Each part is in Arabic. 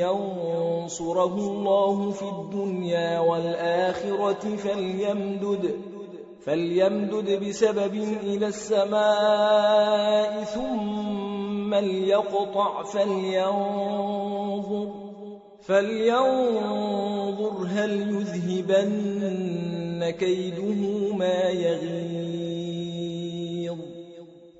ينصره الله في الدنيا والآخرة فليمدد فليمدد بسبب إلى السماء ثم ليقطع فلينظر فلينظر هل يذهبن كيده ما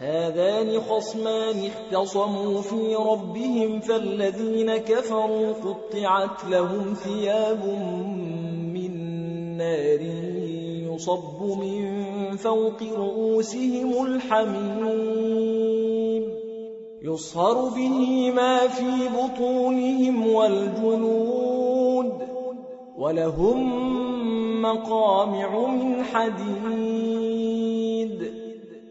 هذان خصمان اختصموا في ربهم فالذين كفروا قطعت لهم ثياب من نار يصب من فوق رؤوسهم الحميم. يصهر به ما في بطونهم والجنود ولهم مقامع من حديد.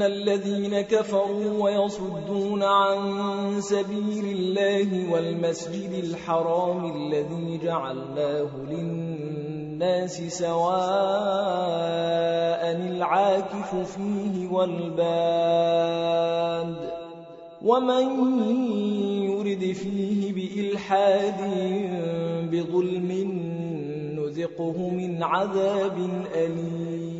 إن الذين كفروا ويصدون عن سبيل الله والمسجد الحرام الذي جعلناه للناس سواء العاكف فيه والباد ومن يرد فيه بإلحاد بظلم نذقه من عذاب أليم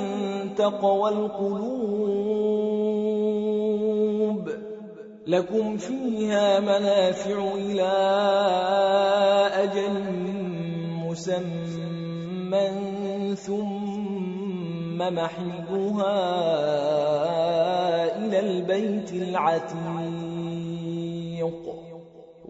تقوى القلوب لكم فيها منافع إلى أجل مسمى ثم محلها إلى البيت العتيق.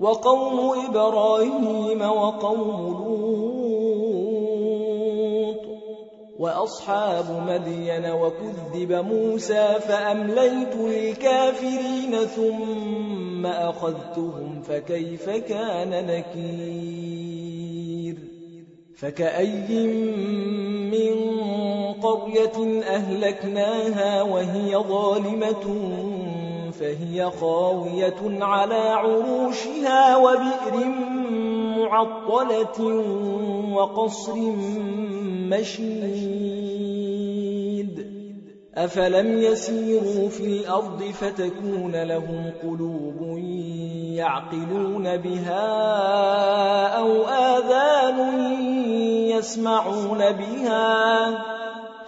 وقوم إبراهيم وقوم لوط وأصحاب مدين وكذب موسى فأمليت للكافرين ثم أخذتهم فكيف كان نكير فكأي من قرية أهلكناها وهي ظالمة فهي خاوية على عروشها وبئر معطلة وقصر مشيد. أفلم يسيروا في الأرض فتكون لهم قلوب يعقلون بها أو آذان يسمعون بها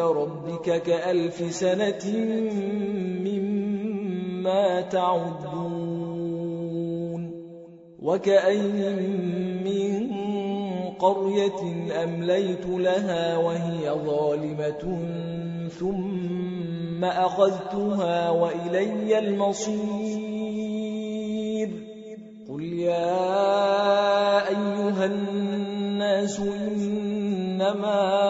ربك كألف سنة مما تعدون وكأي من قرية أمليت لها وهي ظالمة ثم أخذتها وإلي المصير قل يا أيها الناس إنما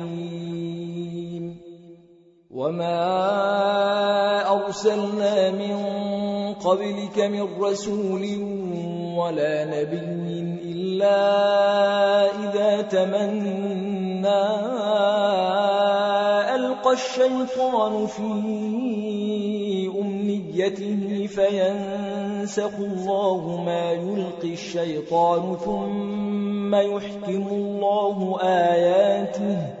وما أرسلنا من قبلك من رسول ولا نبي إلا إذا تمنى ألقى الشيطان في أمنيته فينسخ الله ما يلقي الشيطان ثم يحكم الله آياته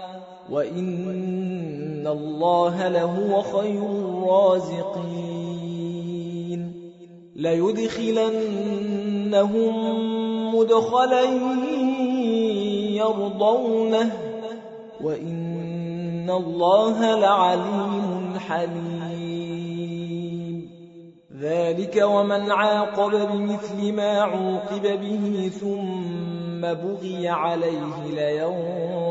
وَإِنَّ اللَّهَ لَهُوَ خَيْرُ الرَّازِقِينَ لَيُدْخِلَنَّهُم مُّدْخَلًا يَرْضَوْنَهُ وَإِنَّ اللَّهَ لَعَلِيمٌ حَلِيمٌ ذَلِكَ وَمَنْ عَاقَبَ بِمِثْلِ مَا عُوقِبَ بِهِ ثُمَّ بُغِيَ عَلَيْهِ لَيَنصُرَنَّهُ